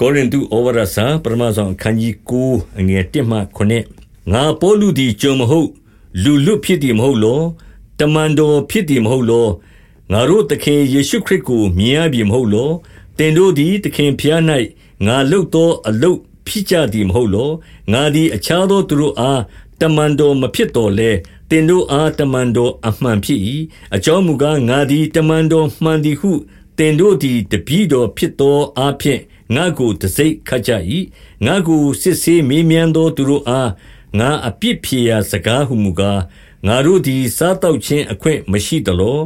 ကောရိန္သုဩဝါဒစာပထမဆုံးအခန်းကြီး9အငယ်1မှ9ငါပေါလုသည်ကြုံမဟုတ် လူလွတ်ဖြစ်သည်မဟုတ်လောတမန်တော်ဖြစ်သည်မဟုတ်လောငါတို့သခင်ယေရှုခရစ်ကိုမြင်ရပြီမဟုတ်လောတင်တို့သည်သခင်ဖျား၌ငါလုတ်သောအလုတ်ဖြစ်ကြသည်မဟုတ်လောငါသည်အခြားသောသူတို့အားတမန်တော်မဖြစ်တော်လဲတင်တို့အားတမန်တော်အမှန်ဖြစ်၏အကြောင်းမူကားငါသည်တမန်တော်မှန်သည်ဟုတင်တို့သည်တပည့်တော်ဖြစ်သောအဖြစ် ငါကိုတစိ့ခတ်ကြ၏ငါကိုစစ်ဆေးမေးမြန်းသောသူတို့အားငါအပြစ်ဖြေရာစကားဟုမူကားငါတို့သည်စားတော့ခြင်းအခွင့်မရှိသလော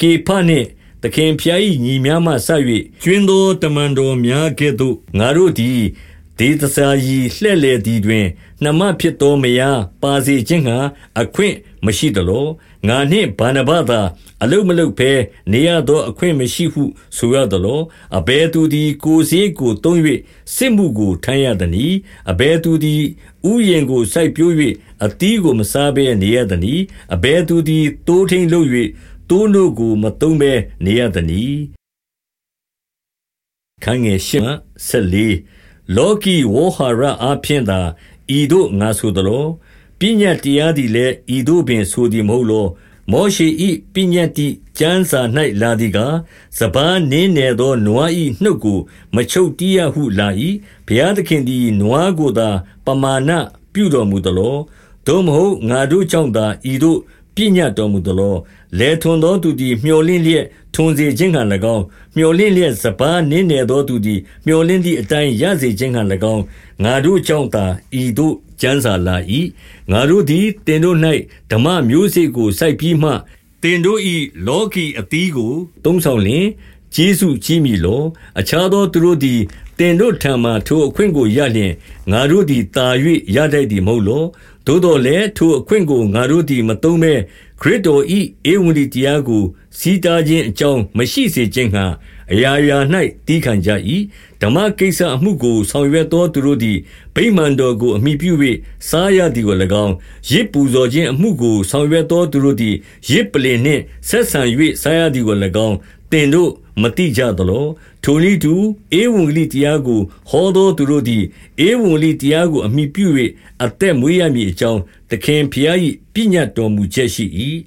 ကေဖနှင့်သခင်ဖျား၏ညီများမှဆ၍ကျွင်းသောတမန်တော်များကဲ့သို့ငါတို့သည် ဒေသစာယီလှဲ့လေသည်တွင် နှမဖြစ်သောမယားပါစေခြင်းဟံအခွင့်မရှိသလောငါနှင့်ဗာနဗသာ အလုမလုဘဲနေရသော အခွင့်မရှိဟု ဆိုရသလောအဘဲသူသည် ကိုစည်းကိုတုံး၍စစ်မှုကိုထမ်းရသည်။အဘဲသူသည်ဥယျင်ကိုစိုက်ပျိုး၍အတီးကိုမစားဘဲနေရသည်။အဘဲသူသည်တိုးထိန်လုပ်၍တိုးတို့ကိုမတုံးဘဲနေရသည်။ခန်းငယ်ရှဆက်လေး လောကီဝေါဟာရအဖျင်သာဤတို့ငါဆိုသလိုပညာတရားသည်လည်းဤတို့ပင်ဆိုသည်မဟုတ်လောမောရှေ၏ပညတ်တိကျမ်းစာ၌လာသည်ကားစပားနင်းနယ်သောနွား၏နှုတ်ကိုမချုပ်တီးရဟုလာ၏ဘုရားသခင်သည်နွားကိုသာ ပမာဏပြုတော်မူသလောသို့မဟုတ်ငါတို့ကြောင့်သာဤသို့ ပညတ်တော်မူသလောလဲထွန်သောသူသည်မျောလင့်လျက်ထွန်စေခြင်းက၎င်းမျောလင့်လျက်စပားနင်းနယ်သောသူသည်မျောလင့်သည့်အတိုင်းရစေခြင်းက၎င်းငါတို့ကြောင့်သာဤသို့ကျမ်းစာလာ၏ငါတို့သည်တင်တို့၌ဓမ္မမျိုးစေ့ကိုစိုက်ပြီးမှတင်တို့၏လောကီအသီးကို သုံးဆောင်လျင်ကျေးဇူးကြီးမည်လော အခြားသောသူတို့သည် တင်တို့ထံမှထိုအခွင့်ကိုရလျင်ငါတို့သည်တာ၍ရတတ်သည်မဟုတ်လောသို့တော်လည်းထိုအခွင့်ကိုငါတို့သည်မသုံးဘဲခရစ်တော်၏ဧဝံဂေလိတရားကိုစီးတားခြင်းအကြောင်းမရှိစေခြင်းဟာ အရာရာ၌တီးခံကြ၏ဓမ္မကိစ္စအမှုကို ဆောင်ရွက်သောသူတို့သည်ဗိမာန်တော်ကိုအမိပြု၍စားရသည်ကို၎င်းရစ်ပူဇော်ခြင်းအမှုကို ဆောင်ရွက်သောသူတို့သည်ရစ်ပလင်နှင့်ဆက်ဆံ၍စားရသည်ကို၎င်းတင်တို့မတိကြသလောထိုနည်းတူဧဝံဂေလိတရားကိုဟောသောသူတို့သည်ဧဝံဂေလိတရားကိုအမိပြု၍အသက်မွေးရမည်အကြောင်းသခင်ဖျား၏ပညတ်တော်မူချက်ရှိ၏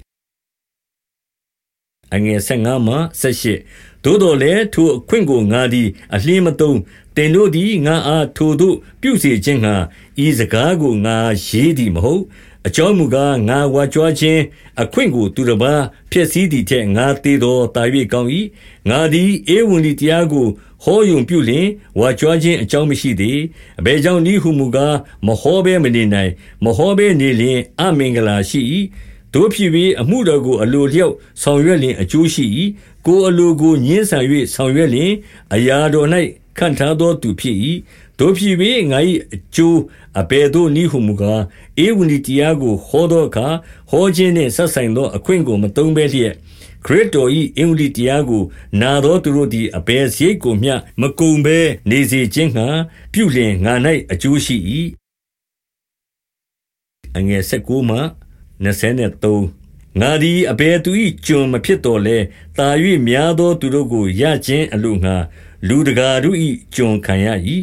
အငယ်15မှ18 သို့တော်လည်း ထိုအခွင့်ကို ငါသည် အလင်းမသုံးတင်တို့သည် ငါအားထိုသို့ ပြုစေခြင်းငှာဤစကားကို ငါရေးသည်မဟုတ် အကြောင်းမူကား ငါဝါကြွားခြင်းအခွင့်ကို သူတစ်ပါးဖျက်ဆီးသည်ထက် ငါသေးသောတာ၍ကောင်း၏ငါသည် ဧဝံဒီတရားကို ဟောယုံပြုလျင် ဝါကြွားခြင်း အကြောင်းမရှိသေး အဘယ်ကြောင့်နည်းဟုမူကား မဟောဘဲ မနေနိုင် မဟောဘဲနေလျင် အမင်္ဂလာရှိ၏တို့ဖြစ်၍အမှုတော်ကို အလိုလျောက်ဆောင်ရွက်လျင် အကျိုးရှိ၏ ကိုယ်အလိုကိုညှင်းဆန်၍ဆောင်ရွက်လျင် အရာတော်၌ခံထားသောသူဖြစ်၏တို့ဖြစ်၍ငါ၏အကျိုးအဘယ်သို့နည်းဟုမူကားဧဝံဂေလိတရားကိုဟောသောအခါဟောခြင်းနှင့်ဆက်ဆိုင်သောအခွင့်ကိုမသုံးဘဲလျက်ခရစ်တော်၏အင်္ဂလိတရားကိုနာသောသူတို့သည်အဘယ်စရိတ်ကိုမျှမကုံဘဲနေစေခြင်းဟံပြုလျင်ငါ၌အကျိုးရှိ၏အငယ်16မှ23 ငါသည်အဘယ်သူ၏ကျွန်မဖြစ်တော်လဲတာ၍များသောသူတို့ကိုရခြင်းအလို့ငါလူတကာတို့၏ကျွန်ခံရ၏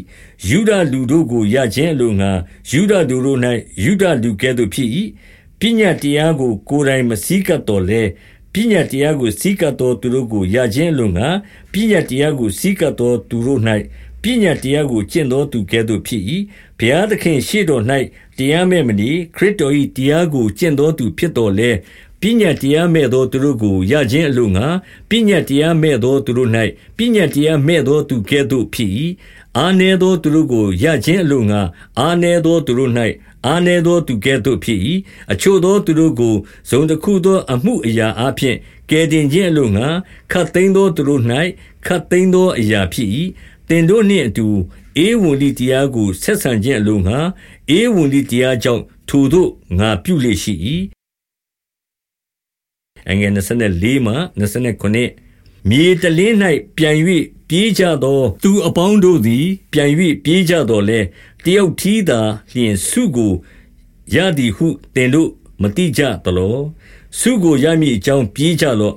ယူဒလူတို့ကိုရခြင်းအလို့ငါယူဒလူတို့၌ယူဒလူကဲ့သို့ဖြစ်၏ပညာတရားကိုကိုယ်တိုင်မစည်းကပ်တော်လဲပညာတရားကိုစည်းကပ်သောသူတို့ကိုရခြင်းအလို့ငါပညာတရားကိုစည်းကပ်သောသူတို့၌ပညာတရားကိုကျင့်သောသူကဲ့သို့ဖြစ်၏ဘုရားသခင်ရှေ့တော်၌တရားမဲ့မနေခရစ်တော်၏တရားကိုကျင့်သောသူဖြစ်တော်လဲ ပညာတရားမဲ့သောသူတို့ကိုရခြင်းအလို့ငါပညာတရားမဲ့သောသူတို့၌ပညာတရားမဲ့သောသူကဲ့သို့ဖြစ်၏အာနေသောသူတို့ကိုရခြင်းအလို့ငါအာနေသောသူတို့၌အာနေသောသူကဲ့သို့ဖြစ်၏အချို့သောသူတို့ကိုဇုံတစ်ခုသော အမှုအရာအဖျင်ကဲတင်ခြင်းအလို့ငါခတ်သိမ်းသောသူတို့၌ခတ်သိမ်းသောအရာဖြစ်၏တင်တို့နှင့်အတူဧဝံဂေလိတရားကိုဆက်ဆံခြင်းအလို့ငါဧဝံဂေလိတရားကြောင့်ထိုသို့ငါပြုလေရှိ၏ အငယ်24မှ29မြေတလင်း၌ပြန်၍ပြေးကြသော သူအပေါင်းတို့သည် ပြန်၍ပြေးကြတော်လဲတယောက်ထီးသာလျင်စုကိုရသည်ဟုတင်တို့မတိကြသလောစုကိုရမည်အကြောင်းပြေးကြလော့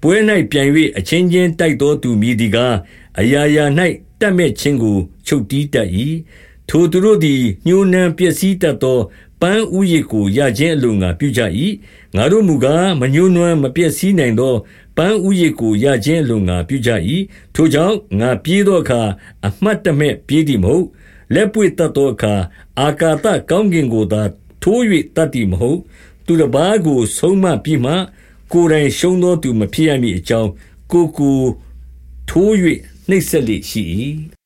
ပွဲ၌ပြန်၍အချင်းချင်းတိုက်သောသူမည်ဒီကားအရာရာ၌တတပ်မက်ခြင်းကိုချုပ်တည်းတတ်၏။ထိုသူတို့သည်ညှိုးနွမ်းပျက်စီးတတ်သောပ န်းဦးရစ်ကိုရခြင်းအလိုငှါပြုကြ၏။ငါတို့မူကား၊မညှိုးနွမ်းမပျက်စီးနိုင်သောပန်းဦးရစ်ကိုရခြင်းအလိုငှါပြုကြ၏။ထိုကြောင့်၊ငါပြေးသောအခါအမှတ်တမဲ့ပြေးသည်မဟုတ်။လက်ပွေ့သတ်သောအခါအာကာသကောင်းကင်ကိုသာထိုး၍သတ်သည်မဟုတ်။သူတပါးကိုဆုံးမပြီးမှကိုယ်တိုင်ရှုံးသောသူမဖြစ်ရမည်အကြောင်း၊ကိုယ်ကိုထိုး၍နှိပ်စက်လေ့ရှိ၏။